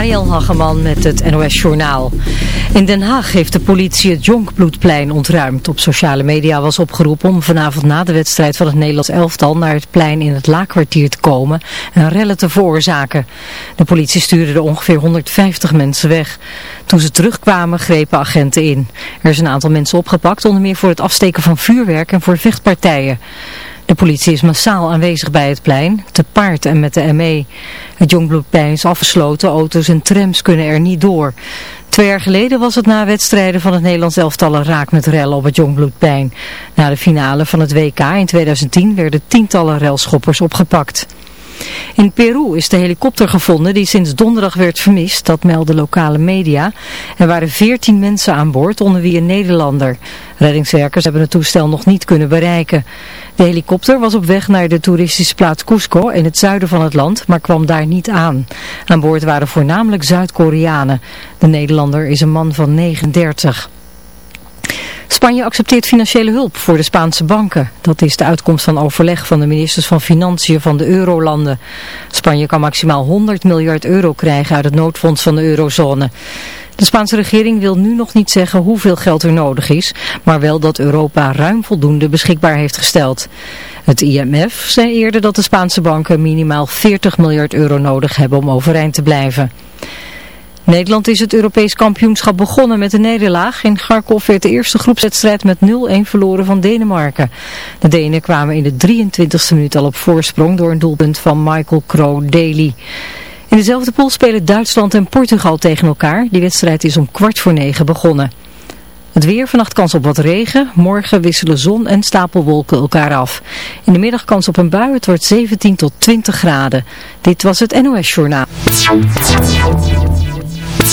Mariel Hageman met het NOS Journaal. In Den Haag heeft de politie het Jonkbloedplein ontruimd. Op sociale media was opgeroepen om vanavond na de wedstrijd van het Nederlands elftal naar het plein in het Laakkwartier te komen en rellen te veroorzaken. De politie stuurde er ongeveer 150 mensen weg. Toen ze terugkwamen grepen agenten in. Er is een aantal mensen opgepakt, onder meer voor het afsteken van vuurwerk en voor vechtpartijen. De politie is massaal aanwezig bij het plein, te paard en met de ME. Het Jongbloedplein is afgesloten, auto's en trams kunnen er niet door. Twee jaar geleden was het na wedstrijden van het Nederlands elftal raak met rellen op het Jongbloedplein. Na de finale van het WK in 2010 werden tientallen relschoppers opgepakt. In Peru is de helikopter gevonden die sinds donderdag werd vermist, dat melden lokale media. Er waren veertien mensen aan boord, onder wie een Nederlander. Reddingswerkers hebben het toestel nog niet kunnen bereiken. De helikopter was op weg naar de toeristische plaats Cusco in het zuiden van het land, maar kwam daar niet aan. Aan boord waren voornamelijk Zuid-Koreanen. De Nederlander is een man van 39. Spanje accepteert financiële hulp voor de Spaanse banken. Dat is de uitkomst van overleg van de ministers van Financiën van de eurolanden. Spanje kan maximaal 100 miljard euro krijgen uit het noodfonds van de eurozone. De Spaanse regering wil nu nog niet zeggen hoeveel geld er nodig is, maar wel dat Europa ruim voldoende beschikbaar heeft gesteld. Het IMF zei eerder dat de Spaanse banken minimaal 40 miljard euro nodig hebben om overeind te blijven. Nederland is het Europees kampioenschap begonnen met een nederlaag. In Garkov werd de eerste groepswedstrijd met 0-1 verloren van Denemarken. De Denen kwamen in de 23e minuut al op voorsprong door een doelpunt van Michael Crow-Daly. In dezelfde pool spelen Duitsland en Portugal tegen elkaar. Die wedstrijd is om kwart voor negen begonnen. Het weer, vannacht kans op wat regen. Morgen wisselen zon en stapelwolken elkaar af. In de middag kans op een bui. Het wordt 17 tot 20 graden. Dit was het NOS Journaal.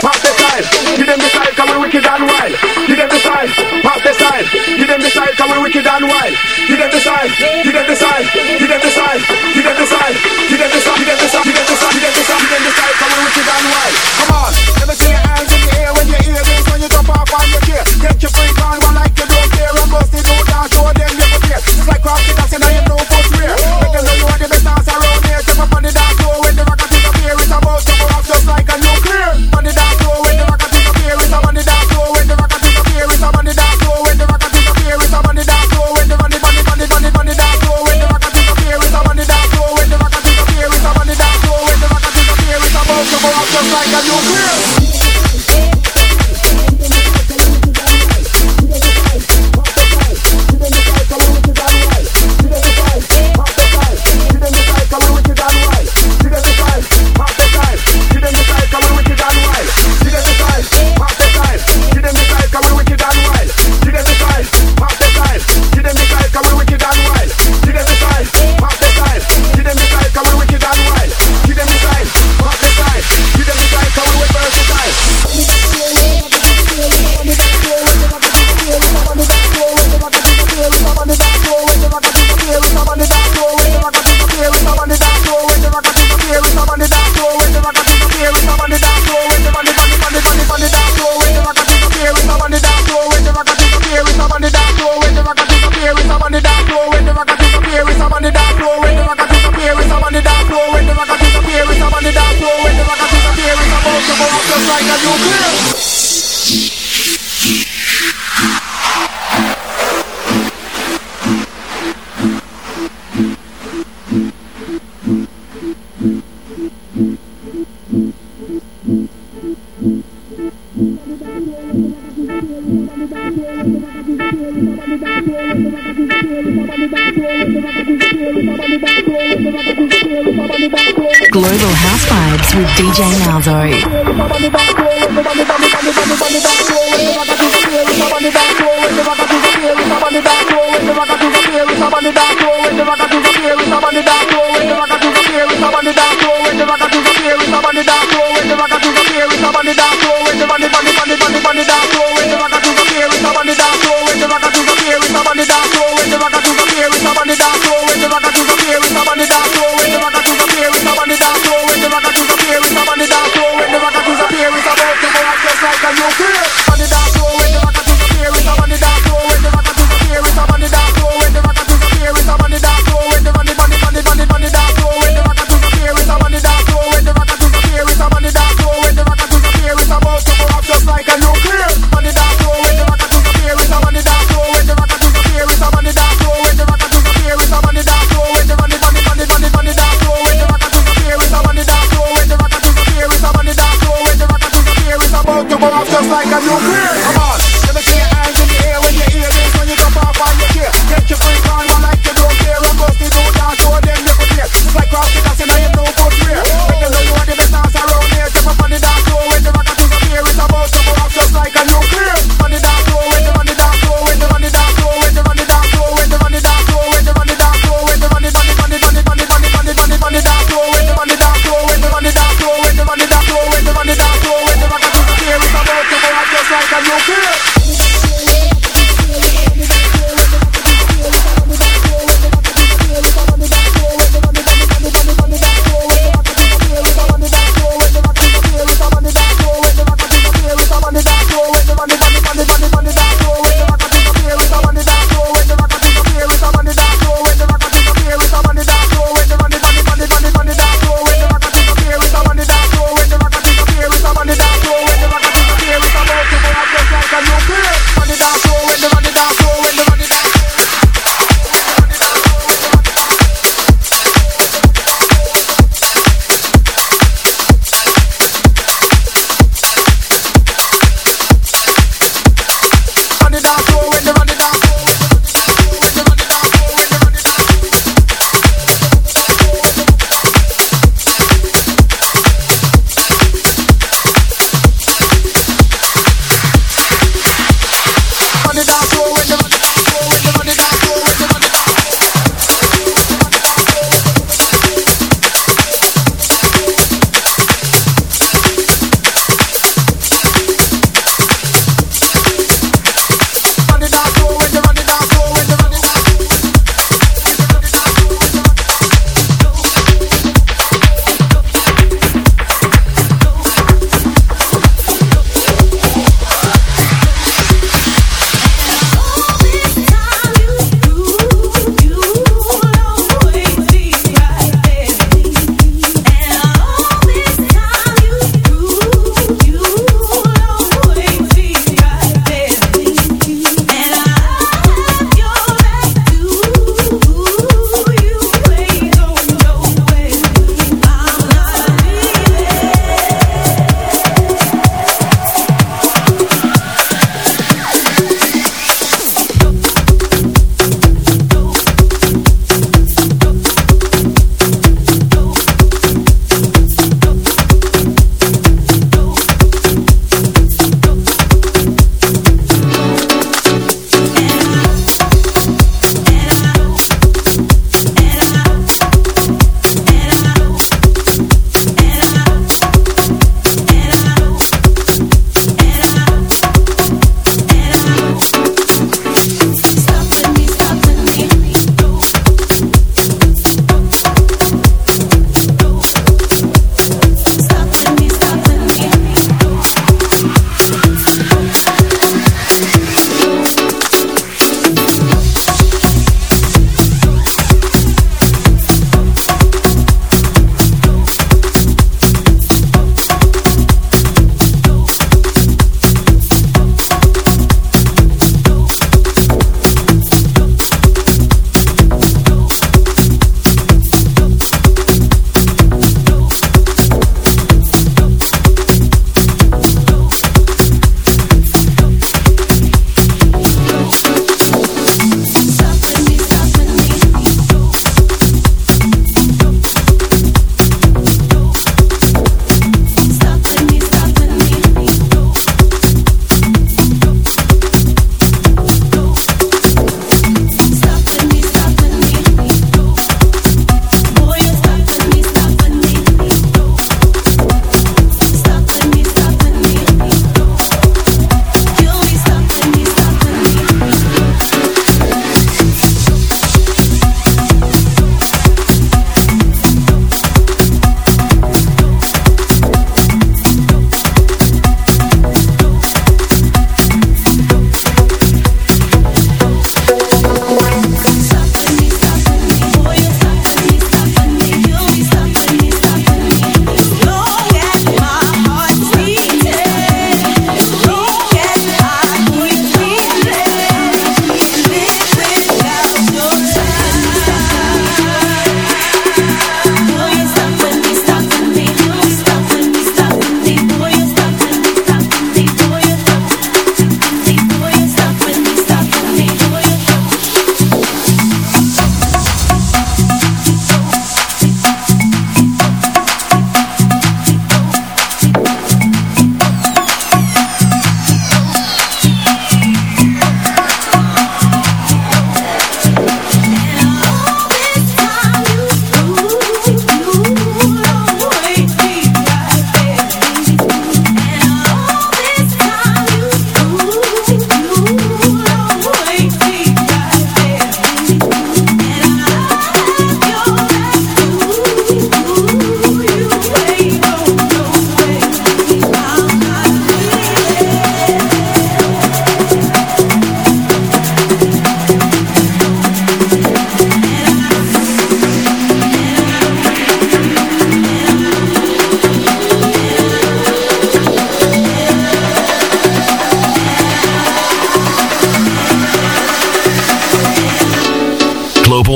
pop the side. Give them the side, come we wicked and wild. Give them the side, pop the side. Give them the side, come we wicked and wild. Give them the side, give them the side, give them the side, give them the. DJ Malzo.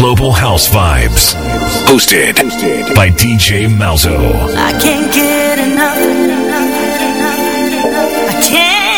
Global House Vibes. Hosted by DJ Malzo. I can't get enough. I can't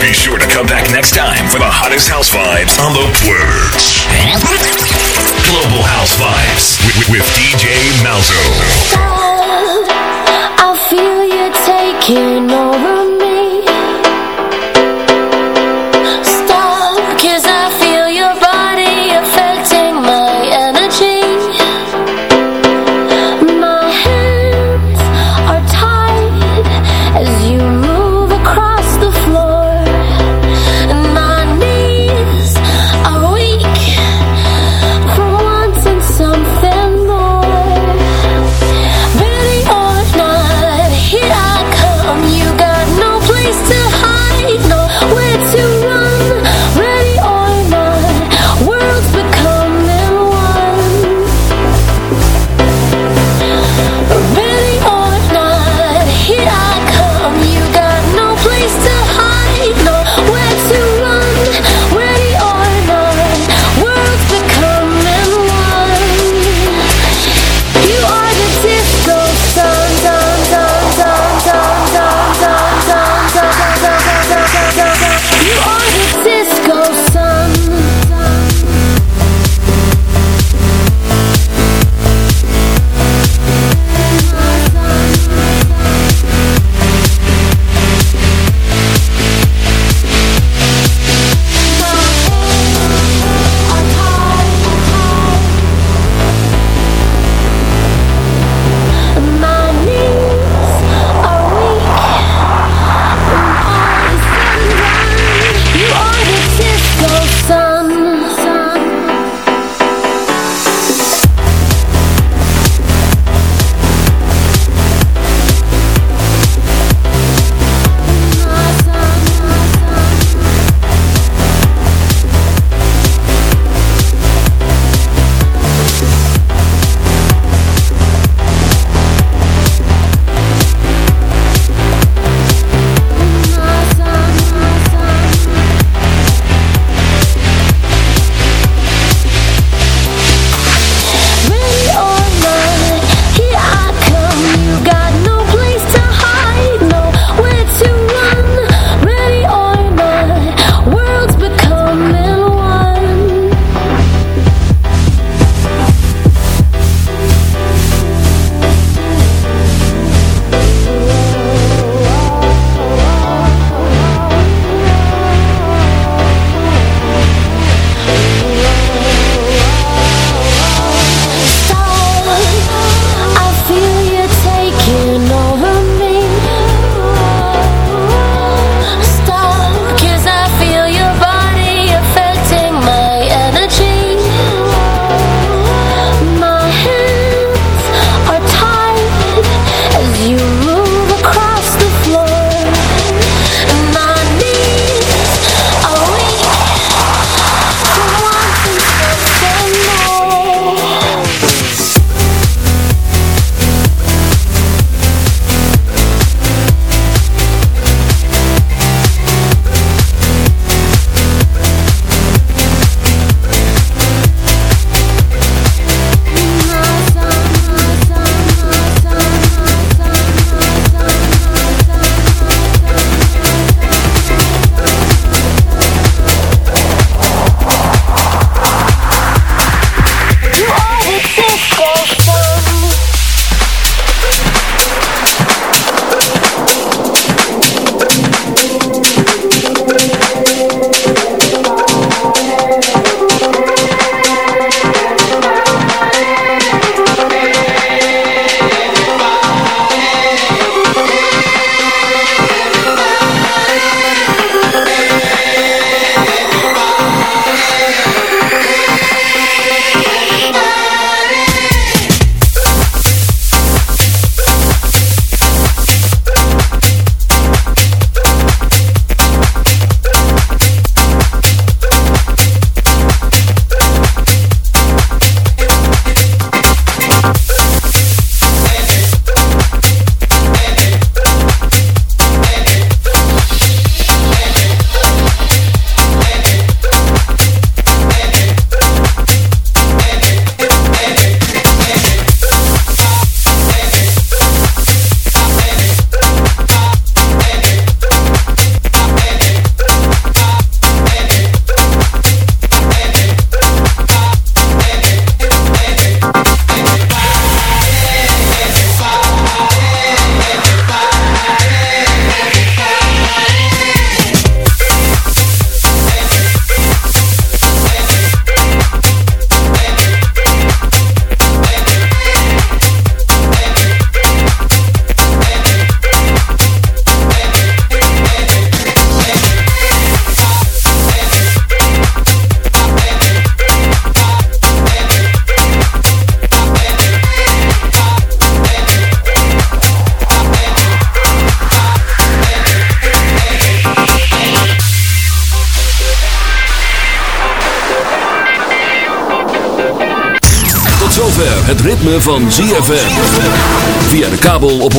Be sure